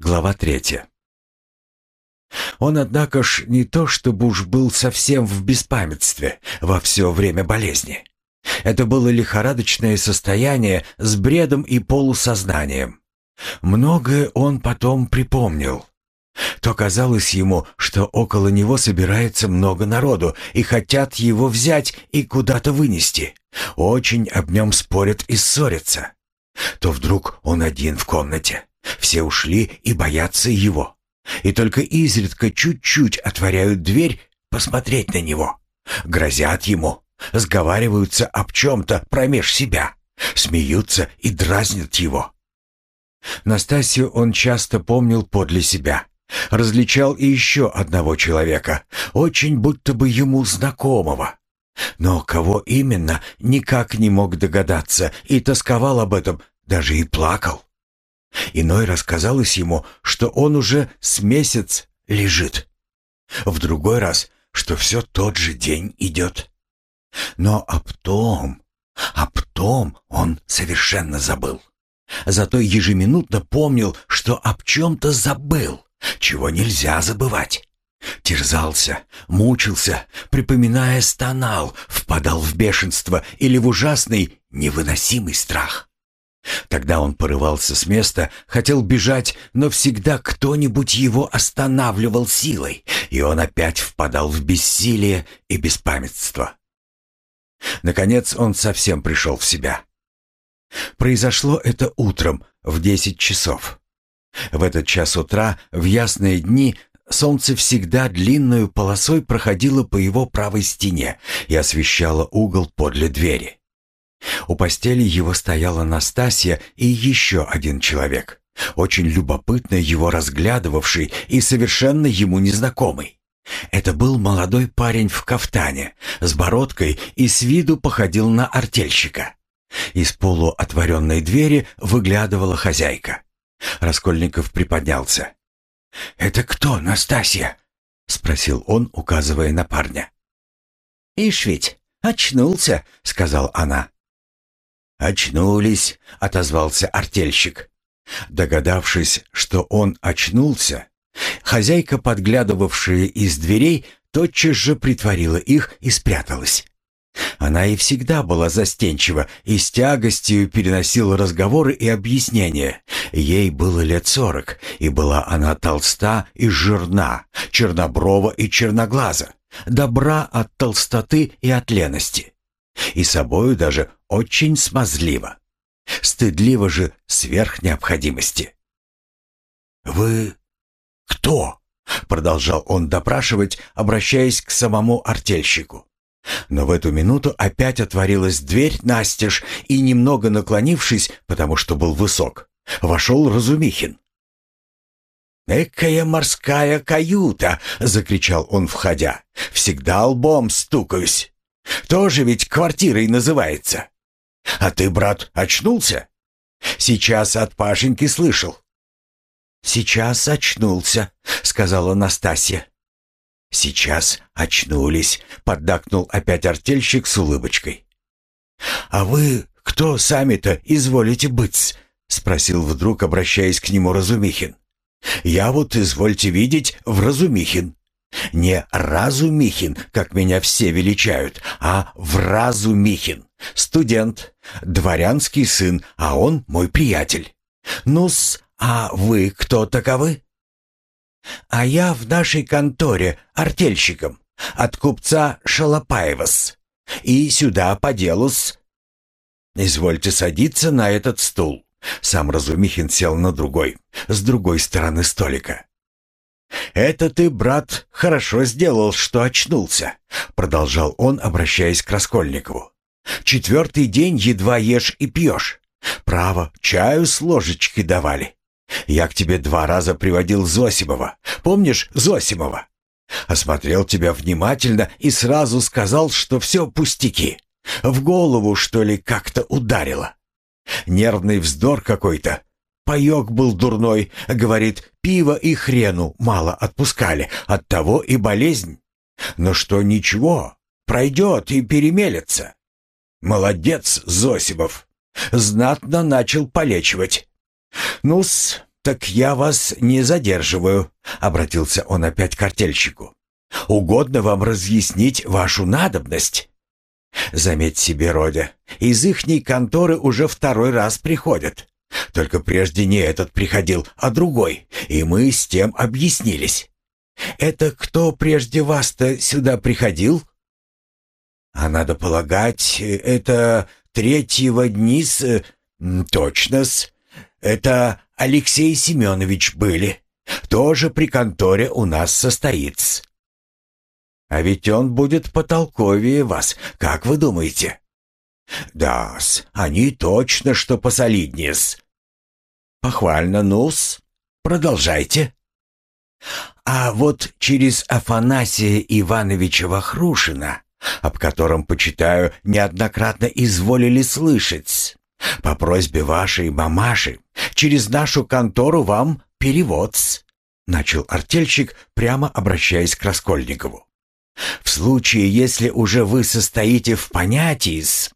Глава третья. Он, однако ж, не то чтобы уж был совсем в беспамятстве во все время болезни. Это было лихорадочное состояние с бредом и полусознанием. Многое он потом припомнил. То казалось ему, что около него собирается много народу и хотят его взять и куда-то вынести. Очень об нем спорят и ссорятся. То вдруг он один в комнате. Все ушли и боятся его. И только изредка чуть-чуть отворяют дверь посмотреть на него. Грозят ему, сговариваются об чем-то промеж себя, смеются и дразнят его. Настасью он часто помнил подле себя. Различал и еще одного человека, очень будто бы ему знакомого. Но кого именно, никак не мог догадаться и тосковал об этом, даже и плакал. Иной раз казалось ему, что он уже с месяц лежит. В другой раз, что все тот же день идет. Но об том, об том он совершенно забыл. Зато ежеминутно помнил, что об чем-то забыл, чего нельзя забывать. Терзался, мучился, припоминая, стонал, впадал в бешенство или в ужасный, невыносимый страх. Тогда он порывался с места, хотел бежать, но всегда кто-нибудь его останавливал силой, и он опять впадал в бессилие и беспамятство. Наконец он совсем пришел в себя. Произошло это утром в десять часов. В этот час утра, в ясные дни, солнце всегда длинную полосой проходило по его правой стене и освещало угол подле двери. У постели его стояла Настасья и еще один человек, очень любопытно его разглядывавший и совершенно ему незнакомый. Это был молодой парень в кафтане, с бородкой и с виду походил на артельщика. Из полуотворенной двери выглядывала хозяйка. Раскольников приподнялся. «Это кто, Настасья?» — спросил он, указывая на парня. «Ишь ведь, очнулся», — сказал она. «Очнулись», — отозвался артельщик. Догадавшись, что он очнулся, хозяйка, подглядывавшая из дверей, тотчас же притворила их и спряталась. Она и всегда была застенчива и с тягостью переносила разговоры и объяснения. Ей было лет сорок, и была она толста и жирна, черноброва и черноглаза, добра от толстоты и от лености. И собою даже очень смазливо. Стыдливо же сверх необходимости. «Вы кто?» — продолжал он допрашивать, обращаясь к самому артельщику. Но в эту минуту опять отворилась дверь настежь, и, немного наклонившись, потому что был высок, вошел Разумихин. «Экая морская каюта!» — закричал он, входя. «Всегда лбом стукаюсь. Тоже ведь квартирой называется. А ты, брат, очнулся? Сейчас от Пашеньки слышал. Сейчас очнулся, сказала Настасья. Сейчас очнулись, поддакнул опять артельщик с улыбочкой. А вы кто сами-то изволите быть? спросил вдруг, обращаясь к нему Разумихин. Я вот извольте видеть в Разумихин. Не Разумихин, как меня все величают, а Вразумихин. Студент, дворянский сын, а он мой приятель. Ну-с, а вы кто таковы? А я в нашей конторе артельщиком от купца Шалопаевас. И сюда по делу-с. Извольте садиться на этот стул. Сам Разумихин сел на другой, с другой стороны столика. «Это ты, брат, хорошо сделал, что очнулся», — продолжал он, обращаясь к Раскольникову. «Четвертый день едва ешь и пьешь. Право, чаю с ложечки давали. Я к тебе два раза приводил Зосимова. Помнишь Зосимова? Осмотрел тебя внимательно и сразу сказал, что все пустяки. В голову, что ли, как-то ударило. Нервный вздор какой-то, Паёк был дурной, говорит, пиво и хрену мало отпускали, оттого и болезнь. Но что ничего, пройдет и перемелется. Молодец, Зосимов. Знатно начал полечивать. Ну-с, «Так я вас не задерживаю», — обратился он опять к артельщику. «Угодно вам разъяснить вашу надобность?» «Заметь себе, Родя, из ихней конторы уже второй раз приходят. Только прежде не этот приходил, а другой, и мы с тем объяснились. Это кто прежде вас-то сюда приходил?» «А надо полагать, это третьего дни-с... Точно-с. Это Алексей Семенович были. Тоже при конторе у нас состоит. А ведь он будет потолковее вас, как вы думаете? Да-с, они точно что посолиднее-с. Похвально, ну-с. Продолжайте. А вот через Афанасия Ивановича Вахрушина, об котором, почитаю, неоднократно изволили слышать, по просьбе вашей мамаши через нашу контору вам перевод начал артельщик, прямо обращаясь к Раскольникову. В случае, если уже вы состоите в понятии с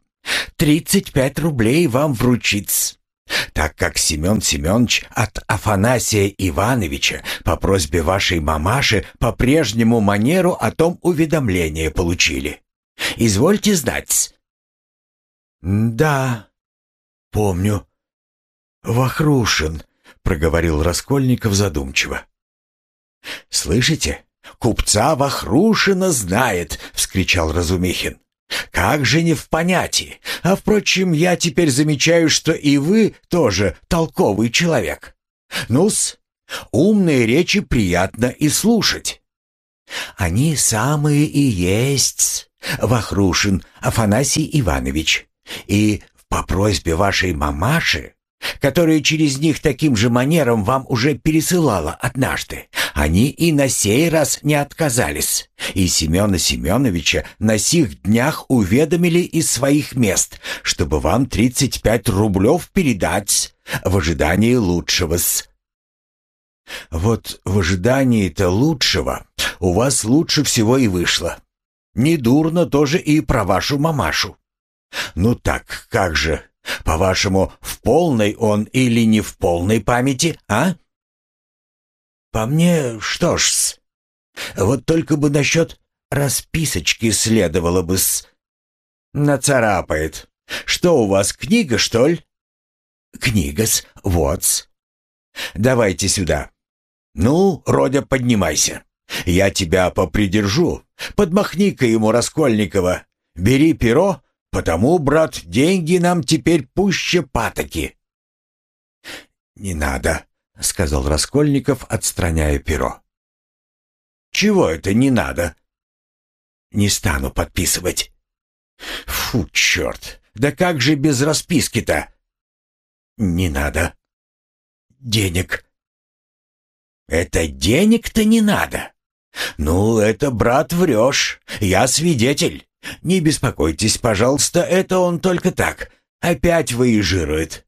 тридцать пять рублей вам вручится, так как Семен Семенович от Афанасия Ивановича по просьбе вашей мамаши по прежнему манеру о том уведомление получили. Извольте знать. Да, «Помню». «Вахрушин», — проговорил Раскольников задумчиво. «Слышите? Купца Вахрушина знает!» — вскричал Разумихин. «Как же не в понятии! А, впрочем, я теперь замечаю, что и вы тоже толковый человек. Ну-с, умные речи приятно и слушать». «Они самые и есть, Вахрушин Афанасий Иванович. И по просьбе вашей мамаши, которая через них таким же манером вам уже пересылала однажды, они и на сей раз не отказались. И Семена Семеновича на сих днях уведомили из своих мест, чтобы вам 35 рублев передать в ожидании лучшего-с. Вот в ожидании-то лучшего у вас лучше всего и вышло. Недурно тоже и про вашу мамашу. «Ну так, как же? По-вашему, в полной он или не в полной памяти, а?» «По мне, что ж-с. Вот только бы насчет расписочки следовало бы-с. Нацарапает. Что у вас, книга, что ли?» «Книга-с, вот-с. Давайте сюда. Ну, Родя, поднимайся. Я тебя попридержу. Подмахни-ка ему Раскольникова. Бери перо Потому, брат, деньги нам теперь пуще патоки. Не надо, сказал Раскольников, отстраняя перо. Чего это не надо? Не стану подписывать. Фу, черт! Да как же без расписки-то? Не надо. Денег. Это денег-то не надо. Ну, это, брат, врешь. Я свидетель. «Не беспокойтесь, пожалуйста, это он только так. Опять выезжирует.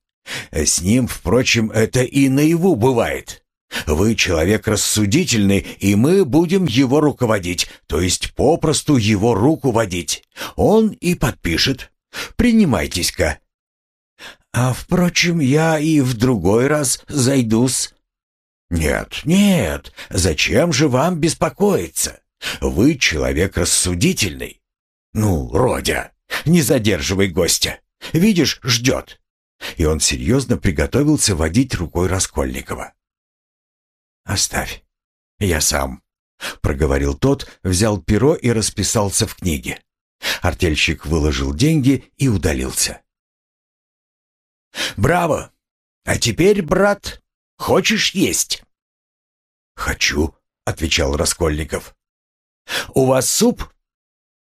С ним, впрочем, это и наяву бывает. Вы человек рассудительный, и мы будем его руководить, то есть попросту его руку водить. Он и подпишет. Принимайтесь-ка». «А, впрочем, я и в другой раз зайдусь». «Нет, нет, зачем же вам беспокоиться? Вы человек рассудительный. «Ну, Родя, не задерживай гостя. Видишь, ждет». И он серьезно приготовился водить рукой Раскольникова. «Оставь. Я сам», — проговорил тот, взял перо и расписался в книге. Артельщик выложил деньги и удалился. «Браво! А теперь, брат, хочешь есть?» «Хочу», — отвечал Раскольников. «У вас суп?»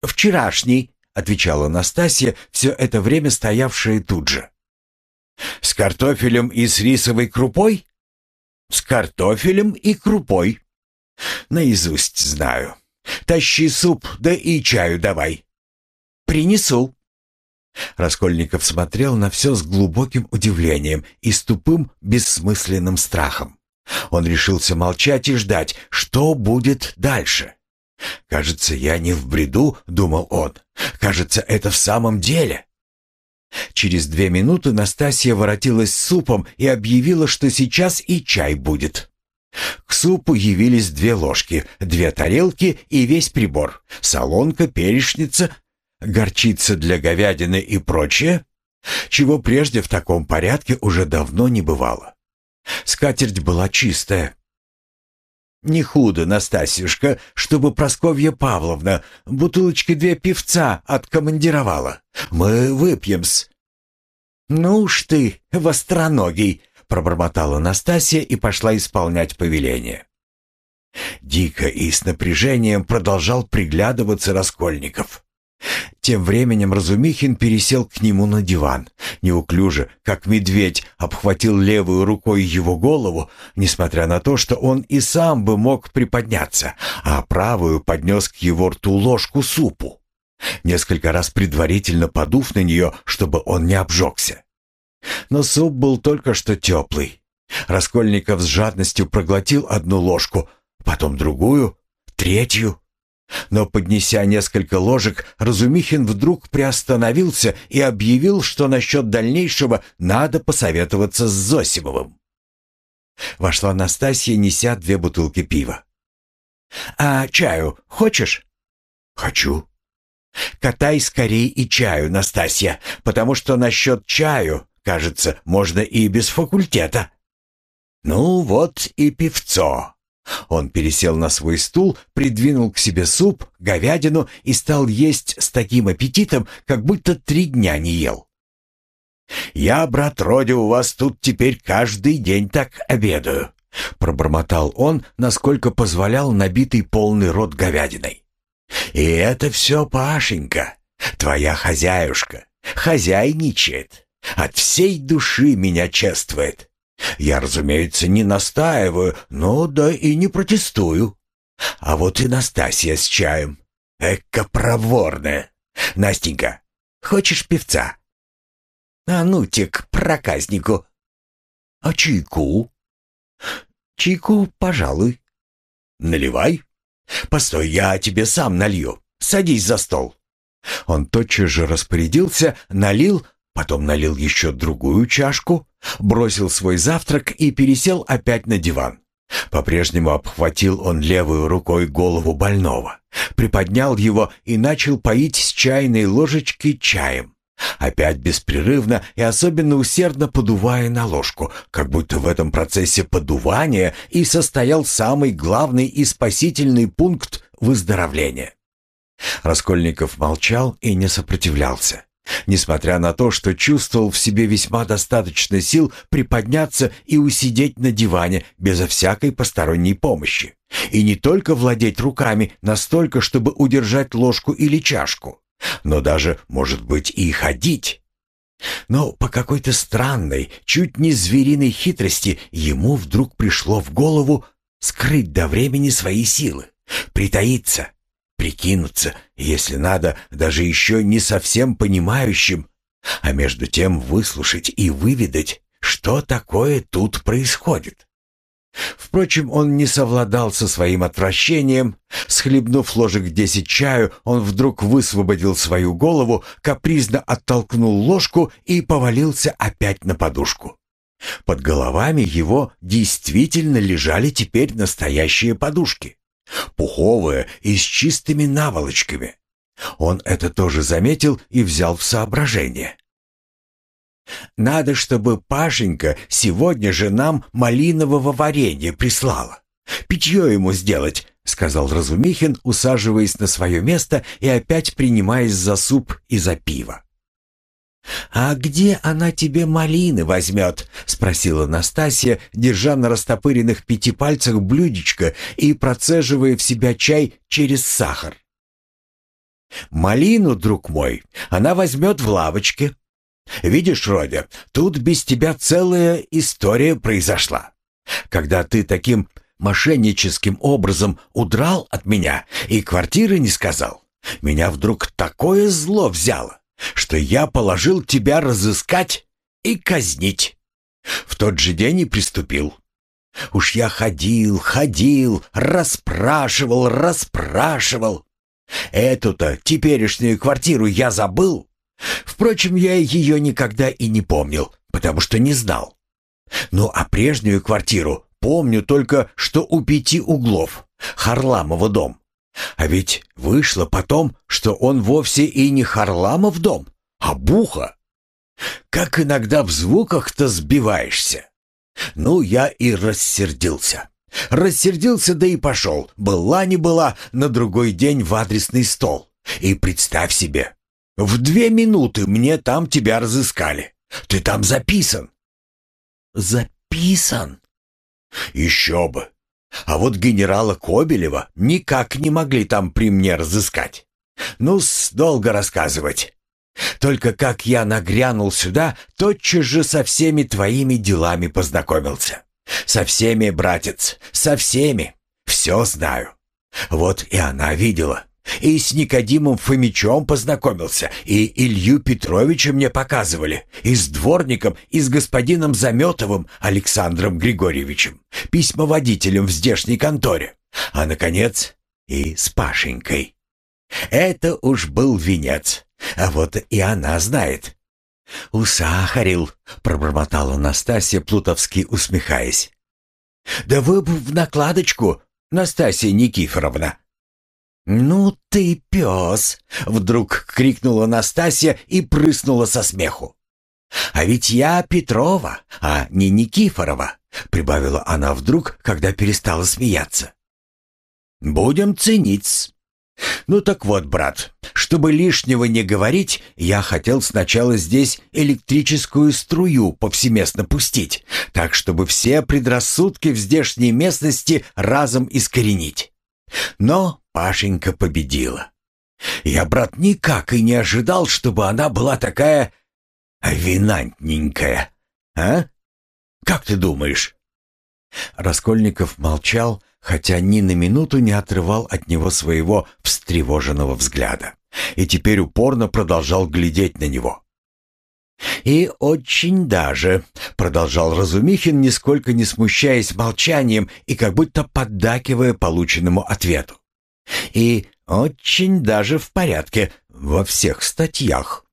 «Вчерашний», — отвечала Настасья, все это время стоявшая тут же. «С картофелем и с рисовой крупой?» «С картофелем и крупой». «Наизусть знаю. Тащи суп, да и чаю давай». «Принесу». Раскольников смотрел на все с глубоким удивлением и с тупым, бессмысленным страхом. Он решился молчать и ждать, что будет дальше. «Кажется, я не в бреду», — думал он. «Кажется, это в самом деле». Через две минуты Настасья воротилась с супом и объявила, что сейчас и чай будет. К супу явились две ложки, две тарелки и весь прибор. Солонка, перечница, горчица для говядины и прочее, чего прежде в таком порядке уже давно не бывало. Скатерть была чистая. «Не худо, Настасьюшка, чтобы Просковья Павловна бутылочки две певца откомандировала. Мы выпьем-с». «Ну уж ты, востроногий!» — пробормотала Настасья и пошла исполнять повеление. Дико и с напряжением продолжал приглядываться Раскольников. Тем временем Разумихин пересел к нему на диван. Неуклюже, как медведь, обхватил левую рукой его голову, несмотря на то, что он и сам бы мог приподняться, а правую поднес к его рту ложку супу, несколько раз предварительно подув на нее, чтобы он не обжегся. Но суп был только что теплый. Раскольников с жадностью проглотил одну ложку, потом другую, третью. Но, поднеся несколько ложек, Разумихин вдруг приостановился и объявил, что насчет дальнейшего надо посоветоваться с Зосимовым. Вошла Настасья, неся две бутылки пива. «А чаю хочешь?» «Хочу». «Катай скорей и чаю, Настасья, потому что насчет чаю, кажется, можно и без факультета». «Ну вот и певцо», он пересел на свой стул, придвинул к себе суп, говядину и стал есть с таким аппетитом, как будто три дня не ел. «Я, брат Роди, у вас тут теперь каждый день так обедаю», — пробормотал он, насколько позволял набитый полный рот говядиной. «И это все Пашенька, твоя хозяюшка, хозяйничает, от всей души меня чествует. Я, разумеется, не настаиваю, но да и не протестую. А вот и Настасья с чаем. Эка проворная. Настенька, хочешь певца? А ну-те к проказнику. А чайку? Чайку, пожалуй. Наливай. Постой, я тебе сам налью. Садись за стол. Он тотчас же распорядился, налил, Потом налил еще другую чашку, бросил свой завтрак и пересел опять на диван. По-прежнему обхватил он левую рукой голову больного, приподнял его и начал поить с чайной ложечки чаем. Опять беспрерывно и особенно усердно подувая на ложку, как будто в этом процессе подувания и состоял самый главный и спасительный пункт выздоровления. Раскольников молчал и не сопротивлялся. Несмотря на то, что чувствовал в себе весьма достаточно сил приподняться и усидеть на диване безо всякой посторонней помощи. И не только владеть руками настолько, чтобы удержать ложку или чашку, но даже, может быть, и ходить. Но по какой-то странной, чуть не звериной хитрости ему вдруг пришло в голову скрыть до времени свои силы, притаиться, прикинуться, если надо, даже еще не совсем понимающим, а между тем выслушать и выведать, что такое тут происходит. Впрочем, он не совладал со своим отвращением. Схлебнув ложек десять чаю, он вдруг высвободил свою голову, капризно оттолкнул ложку и повалился опять на подушку. Под головами его действительно лежали теперь настоящие подушки пуховая и с чистыми наволочками. Он это тоже заметил и взял в соображение. «Надо, чтобы Пашенька сегодня же нам малинового варенья прислала. Питье ему сделать», — сказал Разумихин, усаживаясь на свое место и опять принимаясь за суп и за пиво. «А где она тебе малины возьмет?» — спросила Настасья, держа на растопыренных пяти пальцах блюдечко и процеживая в себя чай через сахар. «Малину, друг мой, она возьмет в лавочке. Видишь, Родя, тут без тебя целая история произошла. Когда ты таким мошенническим образом удрал от меня и квартиры не сказал, меня вдруг такое зло взяло что я положил тебя разыскать и казнить. В тот же день и приступил. Уж я ходил, ходил, расспрашивал, расспрашивал. Эту-то теперешнюю квартиру я забыл. Впрочем, я ее никогда и не помнил, потому что не знал. Ну а прежнюю квартиру помню только, что у пяти углов, Харламова дом. А ведь вышло потом, что он вовсе и не Харламов дом, а Буха. Как иногда в звуках-то сбиваешься. Ну, я и рассердился. Рассердился, да и пошел. Была не была, на другой день в адресный стол. И представь себе, в две минуты мне там тебя разыскали. Ты там записан. Записан? Еще бы. А вот генерала Кобелева никак не могли там при мне разыскать. Ну-с, долго рассказывать. Только как я нагрянул сюда, тотчас же со всеми твоими делами познакомился. Со всеми, братец, со всеми. Все знаю. Вот и она видела. И с Никодимом Фомичом познакомился, и Илью Петровича мне показывали, и с дворником, и с господином Заметовым Александром Григорьевичем, письмоводителем в здешней конторе, а, наконец, и с Пашенькой. Это уж был венец, а вот и она знает. «Усахарил», — пробормотала Настасья, плутовски усмехаясь. «Да вы бы в накладочку, Настасья Никифоровна», «Ну ты пес!» — вдруг крикнула Настасья и прыснула со смеху. «А ведь я Петрова, а не Никифорова», — прибавила она вдруг, когда перестала смеяться. «Будем ценить. Ну так вот, брат, чтобы лишнего не говорить, я хотел сначала здесь электрическую струю повсеместно пустить, так чтобы все предрассудки в здешней местности разом искоренить. Но Пашенька победила. Я, брат, никак и не ожидал, чтобы она была такая винантненькая. А? Как ты думаешь?» Раскольников молчал, хотя ни на минуту не отрывал от него своего встревоженного взгляда, и теперь упорно продолжал глядеть на него. «И очень даже», — продолжал Разумихин, нисколько не смущаясь молчанием и как будто поддакивая полученному ответу. И очень даже в порядке во всех статьях.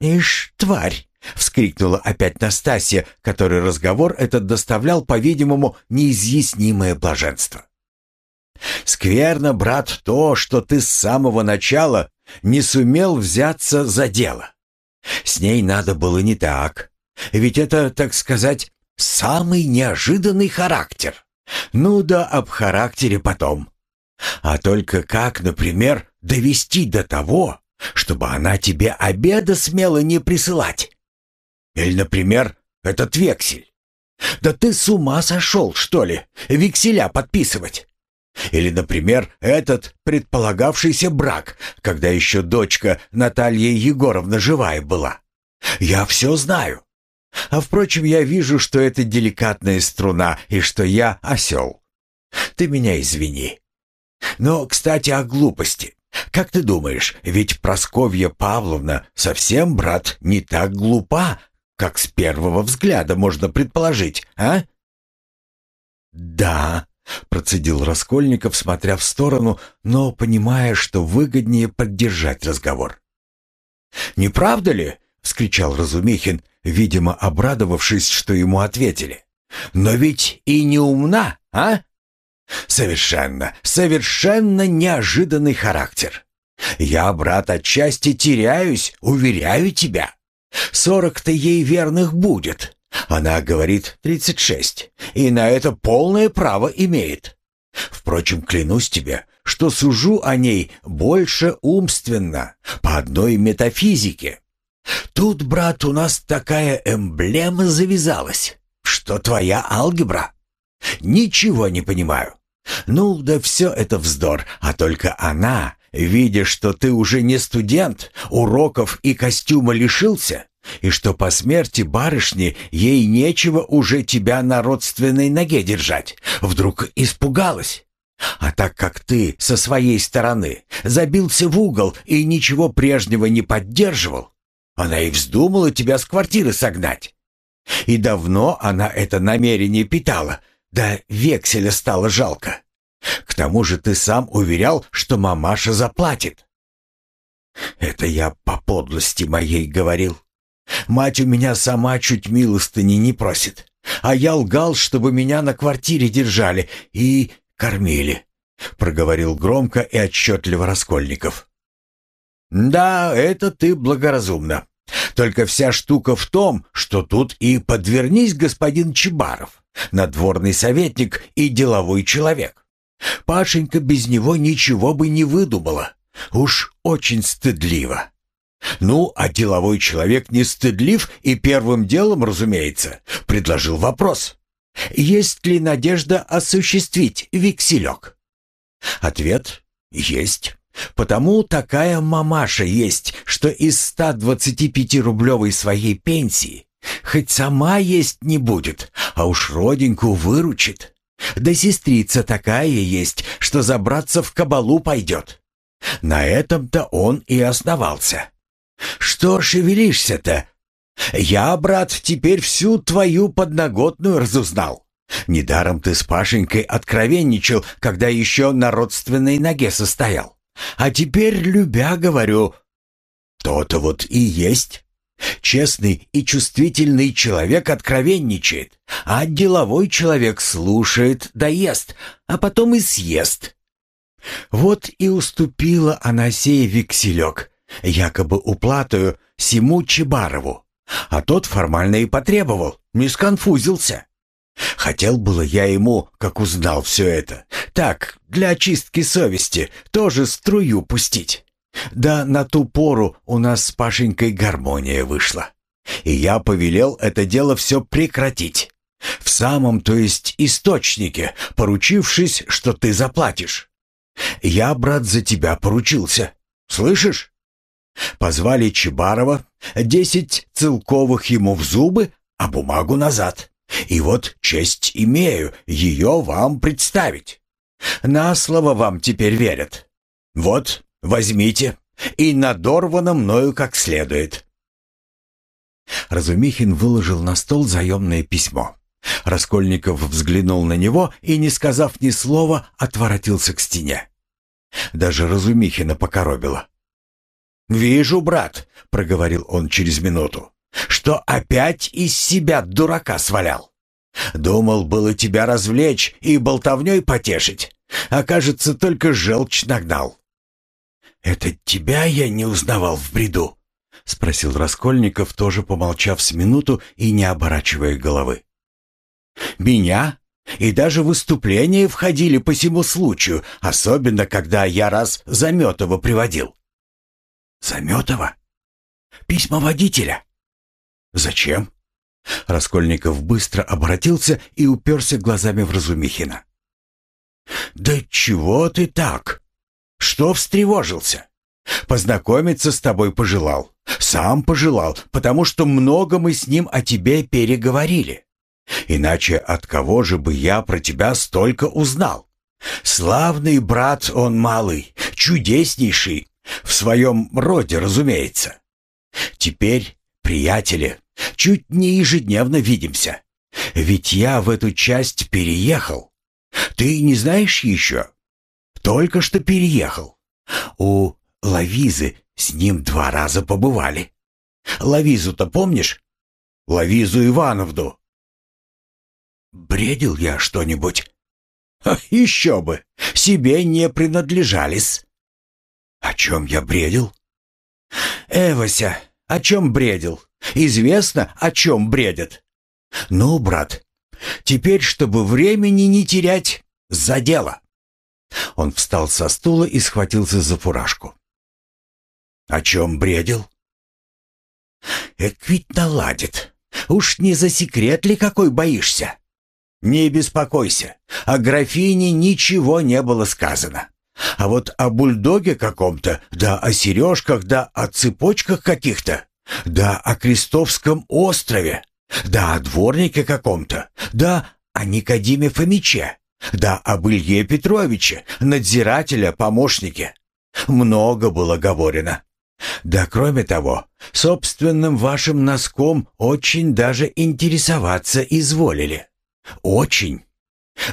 «Ишь, тварь!» — вскрикнула опять Настасья, который разговор этот доставлял, по-видимому, неизъяснимое блаженство. «Скверно, брат, то, что ты с самого начала не сумел взяться за дело. С ней надо было не так. Ведь это, так сказать, самый неожиданный характер. Ну да об характере потом. А только как, например, довести до того, чтобы она тебе обеда смела не присылать? Или, например, этот вексель? Да ты с ума сошел, что ли, векселя подписывать? Или, например, этот предполагавшийся брак, когда еще дочка Наталья Егоровна живая была. Я все знаю. А впрочем, я вижу, что это деликатная струна и что я осел. Ты меня извини. Но, кстати, о глупости. Как ты думаешь, ведь Просковья Павловна совсем, брат, не так глупа, как с первого взгляда можно предположить, а? Да, процедил Раскольников, смотря в сторону, но понимая, что выгоднее поддержать разговор. «Не правда ли?» — вскричал Разумихин, видимо, обрадовавшись, что ему ответили. «Но ведь и не умна, а?» Совершенно, совершенно неожиданный характер. Я, брат, отчасти теряюсь, уверяю тебя. Сорок-то ей верных будет. Она говорит тридцать шесть, и на это полное право имеет. Впрочем, клянусь тебе, что сужу о ней больше умственно, по одной метафизике. Тут, брат, у нас такая эмблема завязалась, что твоя алгебра Ничего не понимаю. Ну, да все это вздор, а только она, видя, что ты уже не студент, уроков и костюма лишился, и что по смерти барышни ей нечего уже тебя на родственной ноге держать, вдруг испугалась. А так как ты со своей стороны забился в угол и ничего прежнего не поддерживал, она и вздумала тебя с квартиры согнать. И давно она это намерение питала — да векселя стало жалко. К тому же ты сам уверял, что мамаша заплатит. Это я по подлости моей говорил. Мать у меня сама чуть милостыни не просит. А я лгал, чтобы меня на квартире держали и кормили», — проговорил громко и отчетливо Раскольников. «Да, это ты благоразумно. Только вся штука в том, что тут и подвернись господин Чебаров, надворный советник и деловой человек. Пашенька без него ничего бы не выдумала. Уж очень стыдливо. Ну, а деловой человек не стыдлив и первым делом, разумеется, предложил вопрос. Есть ли надежда осуществить векселек? Ответ – есть. Потому такая мамаша есть, что из 125-рублевой своей пенсии хоть сама есть не будет, а уж роденьку выручит. Да сестрица такая есть, что забраться в кабалу пойдет. На этом-то он и основался. Что шевелишься-то? Я, брат, теперь всю твою подноготную разузнал. Недаром ты с Пашенькой откровенничал, когда еще на родственной ноге состоял. А теперь, любя, говорю, то-то вот и есть. Честный и чувствительный человек откровенничает, а деловой человек слушает да ест, а потом и съест. Вот и уступила она сей векселек, якобы уплатою Симу Чебарову, а тот формально и потребовал, не сконфузился. Хотел было я ему, как узнал все это, так, для очистки совести, тоже струю пустить. Да на ту пору у нас с Пашенькой гармония вышла. И я повелел это дело все прекратить. В самом, то есть, источнике, поручившись, что ты заплатишь. Я, брат, за тебя поручился. Слышишь? Позвали Чебарова, десять целковых ему в зубы, а бумагу назад. И вот честь имею ее вам представить. На слово вам теперь верят. Вот, возьмите, и надорвано мною как следует. Разумихин выложил на стол заемное письмо. Раскольников взглянул на него и, не сказав ни слова, отворотился к стене. Даже Разумихина покоробило. «Вижу, брат», — проговорил он через минуту, «что опять из себя дурака свалял. Думал было тебя развлечь и болтовней потешить, а кажется, только желчь нагнал». «Это тебя я не узнавал в бреду?» — спросил Раскольников, тоже помолчав с минуту и не оборачивая головы. «Меня? И даже выступления входили по всему случаю, особенно когда я раз Заметова приводил». «Заметова? Письма водителя?» «Зачем?» Раскольников быстро обратился и уперся глазами в Разумихина. «Да чего ты так? Что встревожился? Познакомиться с тобой пожелал. Сам пожелал, потому что много мы с ним о тебе переговорили. Иначе от кого же бы я про тебя столько узнал? Славный брат он малый, чудеснейший, в своем роде, разумеется. Теперь, приятели, чуть не ежедневно видимся. Ведь я в эту часть переехал. Ты не знаешь еще? Только что переехал. У Лавизы с ним два раза побывали. Лавизу-то помнишь? Лавизу Ивановну. Бредил я что-нибудь? Еще бы! Себе не принадлежались. О чем я бредил? Эвася, о чем бредил? Известно, о чем бредят. Ну, брат, теперь, чтобы времени не терять, за дело. Он встал со стула и схватился за фуражку. О чем бредил? Эк ведь наладит. Уж не за секрет ли какой боишься? Не беспокойся, о графине ничего не было сказано. А вот о бульдоге каком-то, да о сережках, да о цепочках каких-то, да о Крестовском острове, да о дворнике каком-то, да о Никодиме Фомиче, да об Илье Петровиче, надзирателя, помощнике. Много было говорено. Да кроме того, собственным вашим носком очень даже интересоваться изволили. Очень.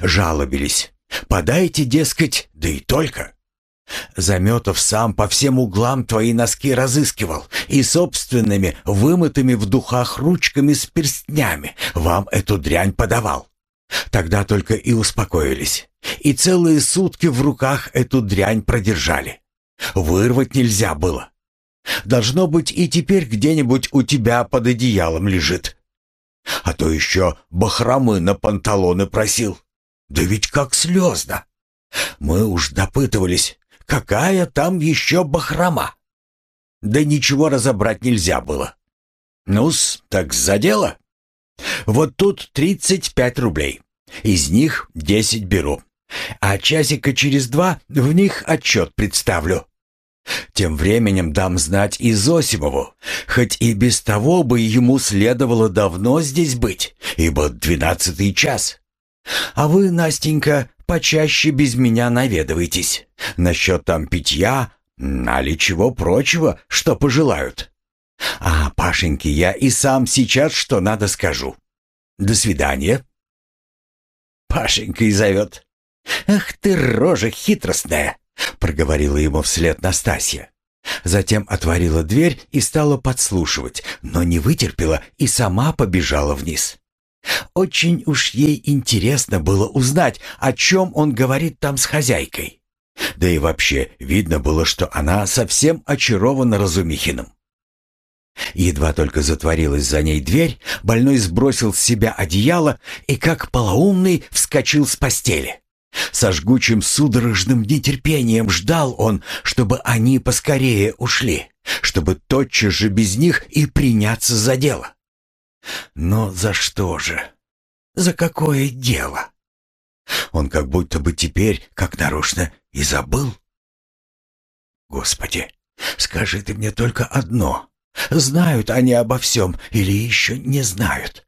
Жалобились. Подайте, дескать, да и только. Заметов сам по всем углам твои носки разыскивал и собственными, вымытыми в духах ручками с перстнями вам эту дрянь подавал. Тогда только и успокоились. И целые сутки в руках эту дрянь продержали. Вырвать нельзя было. Должно быть, и теперь где-нибудь у тебя под одеялом лежит. А то еще бахромы на панталоны просил. Да ведь как слезно. Мы уж допытывались, какая там еще бахрома. Да ничего разобрать нельзя было. Ну-с, так за дело. Вот тут 35 рублей. Из них 10 беру. А часика через два в них отчет представлю. Тем временем дам знать и Зосимову, хоть и без того бы ему следовало давно здесь быть, ибо двенадцатый час. А вы, Настенька, почаще без меня наведывайтесь. Насчет там питья, али чего прочего, что пожелают. А Пашеньке я и сам сейчас что надо скажу. До свидания. Пашенькой зовет. Ах ты, рожа хитростная! — проговорила ему вслед Настасья. Затем отворила дверь и стала подслушивать, но не вытерпела и сама побежала вниз. Очень уж ей интересно было узнать, о чем он говорит там с хозяйкой. Да и вообще видно было, что она совсем очарована Разумихиным. Едва только затворилась за ней дверь, больной сбросил с себя одеяло и, как полоумный, вскочил с постели. Со жгучим судорожным нетерпением ждал он, чтобы они поскорее ушли, чтобы тотчас же без них и приняться за дело. Но за что же? За какое дело? Он как будто бы теперь, как нарочно, и забыл. Господи, скажи ты мне только одно. Знают они обо всем или еще не знают?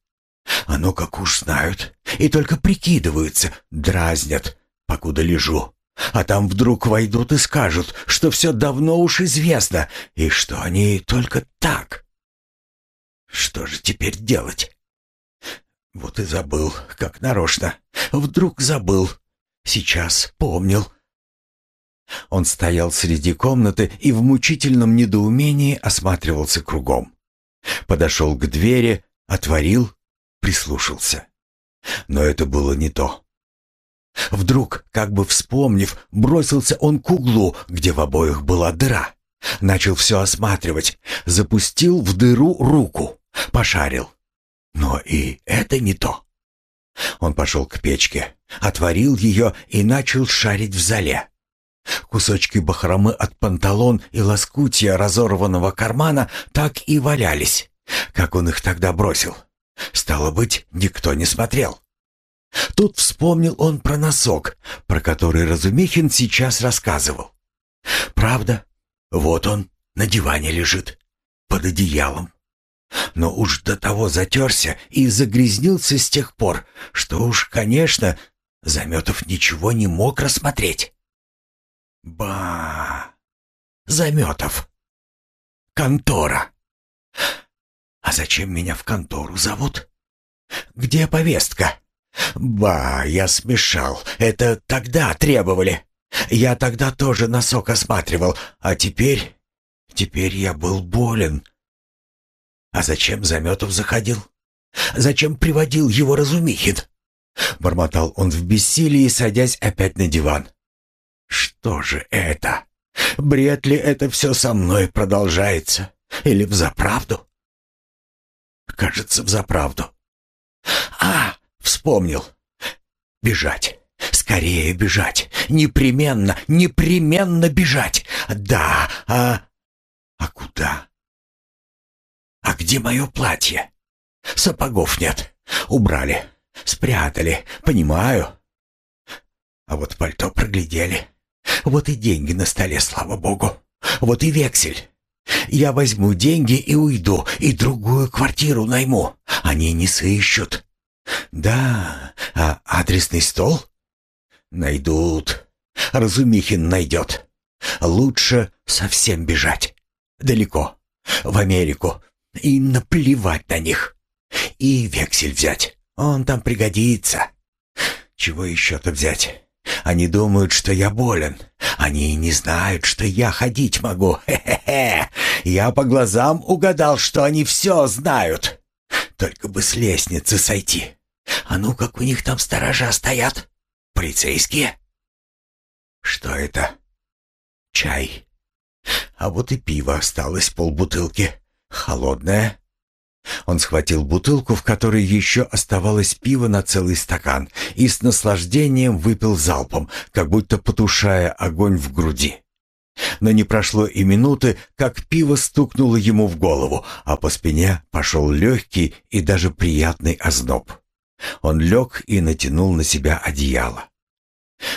А ну как уж знают, и только прикидываются, дразнят, покуда лежу. А там вдруг войдут и скажут, что все давно уж известно, и что они только так. Что же теперь делать? Вот и забыл, как нарочно. Вдруг забыл. Сейчас помнил. Он стоял среди комнаты и в мучительном недоумении осматривался кругом. Подошел к двери, отворил, прислушался. Но это было не то. Вдруг, как бы вспомнив, бросился он к углу, где в обоих была дыра. Начал все осматривать, запустил в дыру руку, пошарил. Но и это не то. Он пошел к печке, отворил ее и начал шарить в зале. Кусочки бахромы от панталон и лоскутья разорванного кармана так и валялись, как он их тогда бросил. Стало быть, никто не смотрел. Тут вспомнил он про носок, про который Разумихин сейчас рассказывал. Правда, вот он на диване лежит, под одеялом. Но уж до того затерся и загрязнился с тех пор, что уж, конечно, Заметов ничего не мог рассмотреть. Ба! Заметов! Контора! А зачем меня в контору зовут? Где повестка? «Ба, я смешал. Это тогда требовали. Я тогда тоже носок осматривал, а теперь... Теперь я был болен». «А зачем Заметов заходил? Зачем приводил его Разумихин?» Бормотал он в бессилии, садясь опять на диван. «Что же это? Бред ли это все со мной продолжается? Или взаправду?» «Кажется, взаправду». «А, Вспомнил. Бежать. Скорее бежать. Непременно, непременно бежать. Да, а... А куда? А где мое платье? Сапогов нет. Убрали. Спрятали. Понимаю. А вот пальто проглядели. Вот и деньги на столе, слава богу. Вот и вексель. Я возьму деньги и уйду, и другую квартиру найму. Они не сыщут. «Да, а адресный стол?» «Найдут. Разумихин найдет. Лучше совсем бежать. Далеко. В Америку. И наплевать на них. И вексель взять. Он там пригодится. Чего еще-то взять? Они думают, что я болен. Они не знают, что я ходить могу. Хе-хе-хе. Я по глазам угадал, что они все знают. Только бы с лестницы сойти. А ну, как у них там сторожа стоят? Полицейские? Что это? Чай. А вот и пиво осталось полбутылки. Холодное. Он схватил бутылку, в которой еще оставалось пиво на целый стакан, и с наслаждением выпил залпом, как будто потушая огонь в груди. Но не прошло и минуты, как пиво стукнуло ему в голову, а по спине пошел легкий и даже приятный озноб. Он лег и натянул на себя одеяло.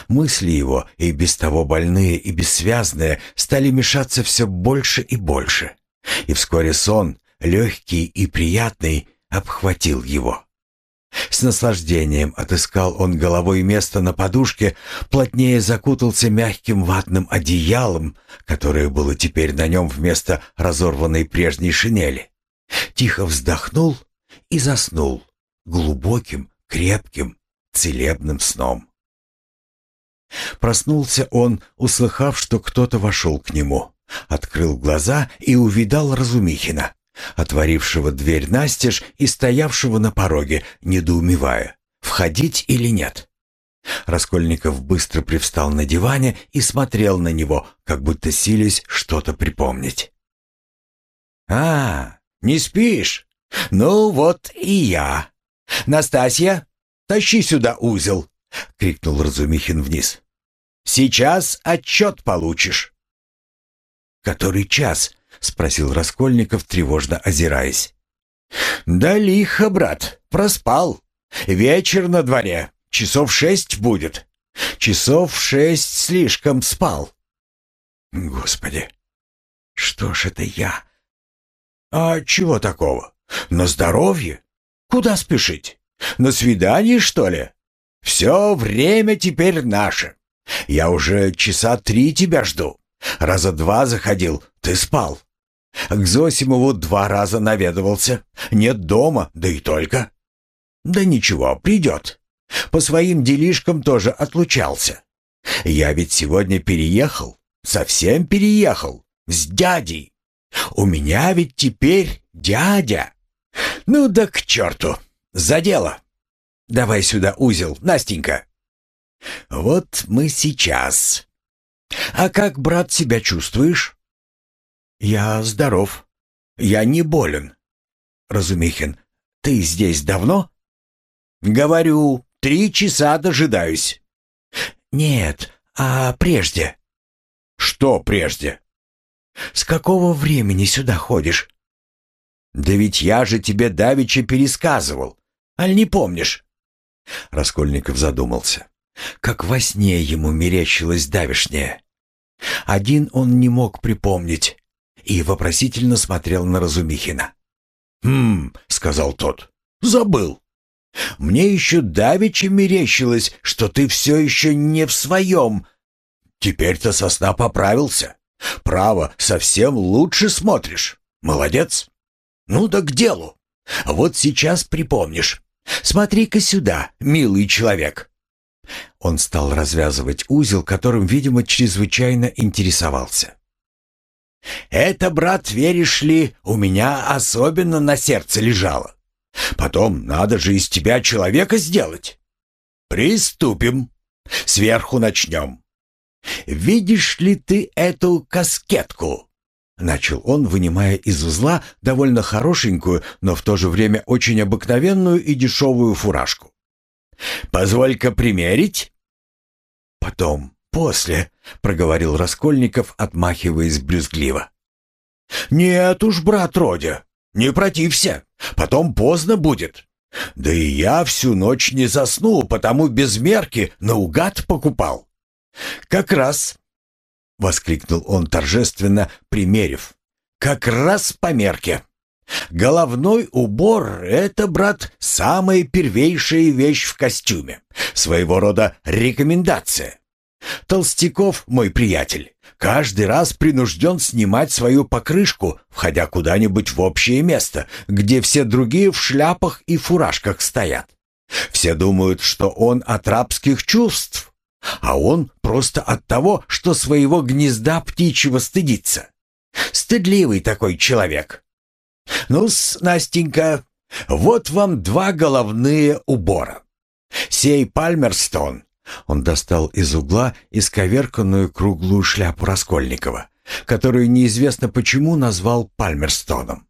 Мысли его, и без того больные и бессвязные, стали мешаться все больше и больше. И вскоре сон, легкий и приятный, обхватил его. С наслаждением отыскал он головой место на подушке, плотнее закутался мягким ватным одеялом, которое было теперь на нем вместо разорванной прежней шинели. Тихо вздохнул и заснул глубоким, крепким, целебным сном. Проснулся он, услыхав, что кто-то вошел к нему, открыл глаза и увидал Разумихина отворившего дверь настежь и стоявшего на пороге, недоумевая, входить или нет. Раскольников быстро привстал на диване и смотрел на него, как будто сились что-то припомнить. «А, не спишь? Ну вот и я. Настасья, тащи сюда узел!» — крикнул Разумихин вниз. «Сейчас отчет получишь». «Который час?» — спросил Раскольников, тревожно озираясь. «Да лихо, брат, проспал. Вечер на дворе, часов шесть будет. Часов шесть слишком спал». «Господи, что ж это я?» «А чего такого? На здоровье? Куда спешить? На свидание, что ли? Все время теперь наше. Я уже часа три тебя жду. Раза два заходил, ты спал. К Зосимову два раза наведывался. Нет дома, да и только. Да ничего, придет. По своим делишкам тоже отлучался. Я ведь сегодня переехал, совсем переехал, с дядей. У меня ведь теперь дядя. Ну да к черту, за дело. Давай сюда узел, Настенька. Вот мы сейчас. А как, брат, себя чувствуешь? «Я здоров. Я не болен». «Разумихин, ты здесь давно?» «Говорю, три часа дожидаюсь». «Нет, а прежде?» «Что прежде?» «С какого времени сюда ходишь?» «Да ведь я же тебе давеча пересказывал. Аль не помнишь?» Раскольников задумался. Как во сне ему мерещилось давишнее. Один он не мог припомнить, и вопросительно смотрел на Разумихина. «Хм», — сказал тот, — «забыл. Мне еще давеча мерещилось, что ты все еще не в своем. Теперь-то сосна поправился. Право, совсем лучше смотришь. Молодец. Ну да к делу. Вот сейчас припомнишь. Смотри-ка сюда, милый человек». Он стал развязывать узел, которым, видимо, чрезвычайно интересовался. Это, брат, веришь ли, у меня особенно на сердце лежало. Потом надо же из тебя человека сделать. Приступим. Сверху начнем. Видишь ли ты эту каскетку? Начал он, вынимая из узла довольно хорошенькую, но в то же время очень обыкновенную и дешевую фуражку. «Позволь-ка примерить?» «Потом», «После», — проговорил Раскольников, отмахиваясь брюзгливо. «Нет уж, брат Родя, не протився, потом поздно будет. Да и я всю ночь не засну, потому без мерки наугад покупал». «Как раз», — воскликнул он торжественно, примерив, — «как раз по мерке». Головной убор — это, брат, самая первейшая вещь в костюме. Своего рода рекомендация. Толстяков, мой приятель, каждый раз принужден снимать свою покрышку, входя куда-нибудь в общее место, где все другие в шляпах и фуражках стоят. Все думают, что он от рабских чувств. а он просто от того, что своего гнезда птичьего стыдится. Стыдливый такой человек. Ну-с, Настенька, вот вам два головные убора. Сей Пальмерстон. Он достал из угла исковерканную круглую шляпу Раскольникова, которую неизвестно почему назвал Пальмерстоном.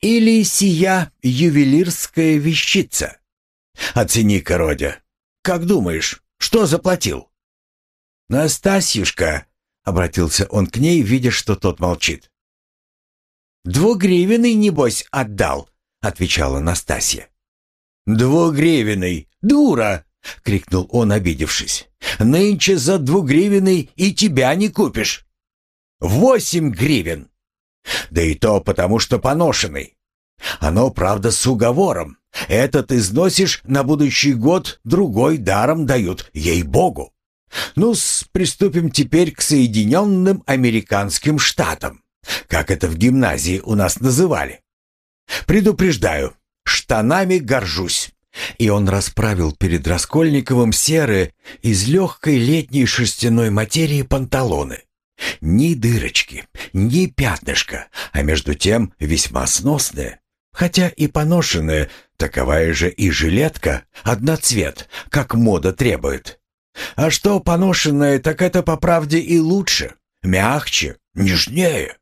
Или сия ювелирская вещица. Оцени-ка. Как думаешь, что заплатил? Настасьюшка, обратился он к ней, видя, что тот молчит. «Двугривенный, небось, отдал», — отвечала Настасья. «Двугривенный! Дура!» — крикнул он, обидевшись. «Нынче за двугривенный и тебя не купишь. Восемь гривен! Да и то потому, что поношенный. Оно, правда, с уговором. Этот износишь на будущий год, другой даром дают, ей-богу. ну приступим теперь к Соединенным Американским Штатам, как это в гимназии у нас называли. Предупреждаю, штанами горжусь. И он расправил перед Раскольниковым серые из легкой летней шерстяной материи панталоны. Ни дырочки, ни пятнышка, а между тем весьма сносные. Хотя и поношенные, таковая же и жилетка, одноцвет, как мода требует. А что поношенное, так это по правде и лучше, мягче, нежнее.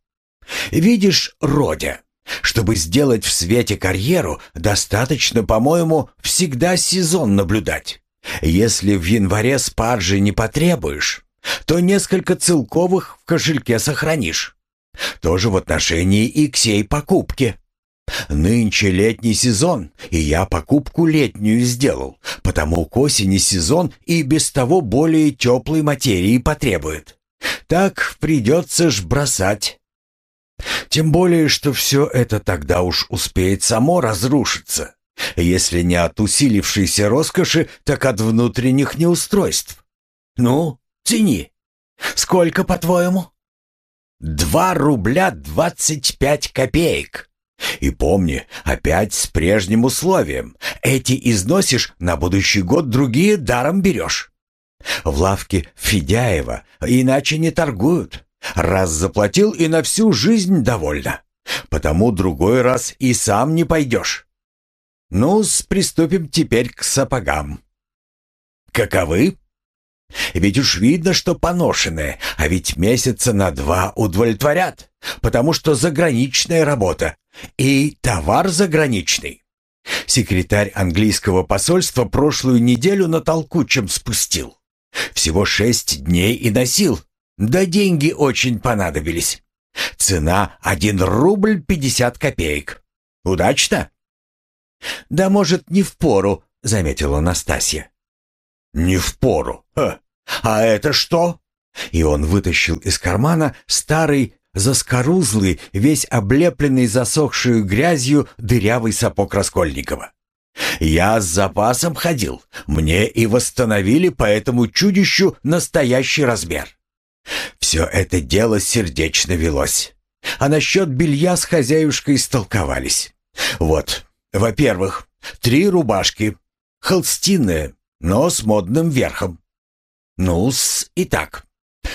Видишь, Родя, чтобы сделать в свете карьеру, достаточно, по-моему, всегда сезон наблюдать. Если в январе спаржи не потребуешь, то несколько целковых в кошельке сохранишь. Тоже в отношении и к сей покупке. Нынче летний сезон, и я покупку летнюю сделал, потому к осени сезон и без того более теплой материи потребует. Так придется ж бросать. Тем более, что все это тогда уж успеет само разрушиться, если не от усилившейся роскоши, так от внутренних неустройств. Ну, цени. Сколько, по-твоему? Два рубля двадцать пять копеек. И помни, опять с прежним условием. Эти износишь, на будущий год другие даром берешь. В лавке Федяева иначе не торгуют. Раз заплатил и на всю жизнь довольно. Потому другой раз и сам не пойдешь. ну приступим теперь к сапогам. Каковы? Ведь уж видно, что поношенные, а ведь месяца на два удовлетворят, потому что заграничная работа и товар заграничный. Секретарь английского посольства прошлую неделю на толкучем спустил. Всего шесть дней и носил, да деньги очень понадобились. Цена один рубль пятьдесят копеек. Удачно? Да, может, не в пору, заметила Настасья. Не в пору. Ха. А это что? И он вытащил из кармана старый, заскорузлый, весь облепленный засохшую грязью дырявый сапог Раскольникова. Я с запасом ходил. Мне и восстановили по этому чудищу настоящий размер. Все это дело сердечно велось. А насчет белья с хозяюшкой столковались. Вот, во-первых, три рубашки, холстинные, но с модным верхом. Ну-с, и так.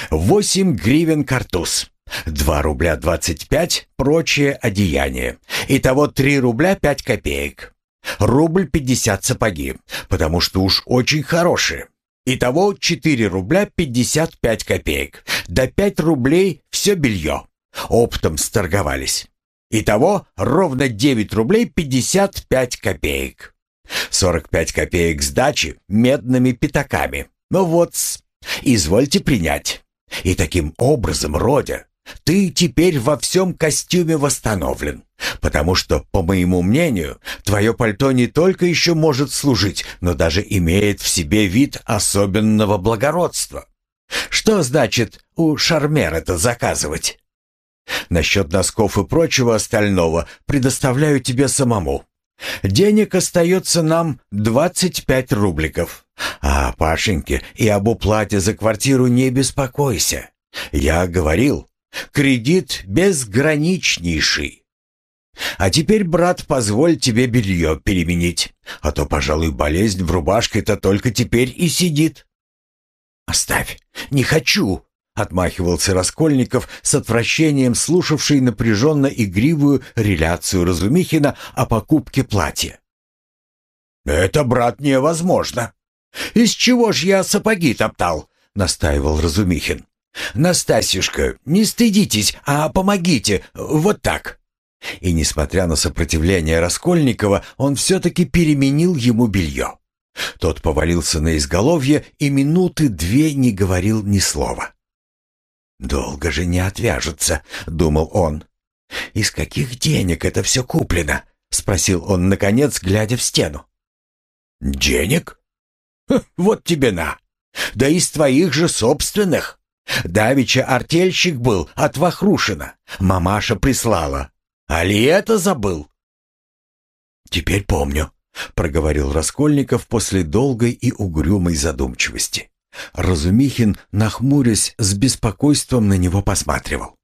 Восемь гривен картуз. Два рубля двадцать пять прочее одеяние. Итого три рубля пять копеек. Рубль пятьдесят сапоги, потому что уж очень хорошие. Итого 4 рубля 55 копеек. До 5 рублей все белье. Оптом сторговались. Итого ровно 9 рублей 55 копеек. 45 копеек сдачи медными пятаками. Ну вот, извольте принять. И таким образом, Родя, ты теперь во всем костюме восстановлен, потому что, по моему мнению, твое пальто не только еще может служить, но даже имеет в себе вид особенного благородства. Что значит у шармера-то заказывать? Насчет носков и прочего остального предоставляю тебе самому. Денег остается нам 25 рубликов. А Пашеньке и об уплате за квартиру не беспокойся. Я говорил, Кредит безграничнейший. А теперь, брат, позволь тебе белье переменить, а то, пожалуй, болезнь в рубашке-то только теперь и сидит. «Оставь! Не хочу!» — отмахивался Раскольников с отвращением, слушавший напряженно игривую реляцию Разумихина о покупке платья. «Это, брат, невозможно!» «Из чего ж я сапоги топтал?» — настаивал Разумихин. «Настасьюшка, не стыдитесь, а помогите, вот так». И, несмотря на сопротивление Раскольникова, он все-таки переменил ему белье. Тот повалился на изголовье и минуты две не говорил ни слова. «Долго же не отвяжется», — думал он. «Из каких денег это все куплено?» — спросил он, наконец, глядя в стену. «Денег? Ха, вот тебе на! Да из твоих же собственных! Давича артельщик был от Вахрушина. Мамаша прислала. А ли это забыл?» «Теперь помню», — проговорил Раскольников после долгой и угрюмой задумчивости. Разумихин, нахмурясь, с беспокойством на него посматривал.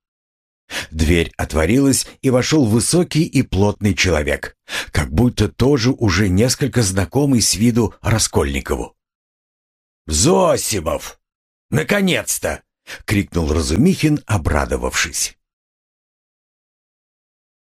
Дверь отворилась, и вошел высокий и плотный человек, как будто тоже уже несколько знакомый с виду Раскольникову. «Зосимов! Наконец-то!» — крикнул Разумихин, обрадовавшись.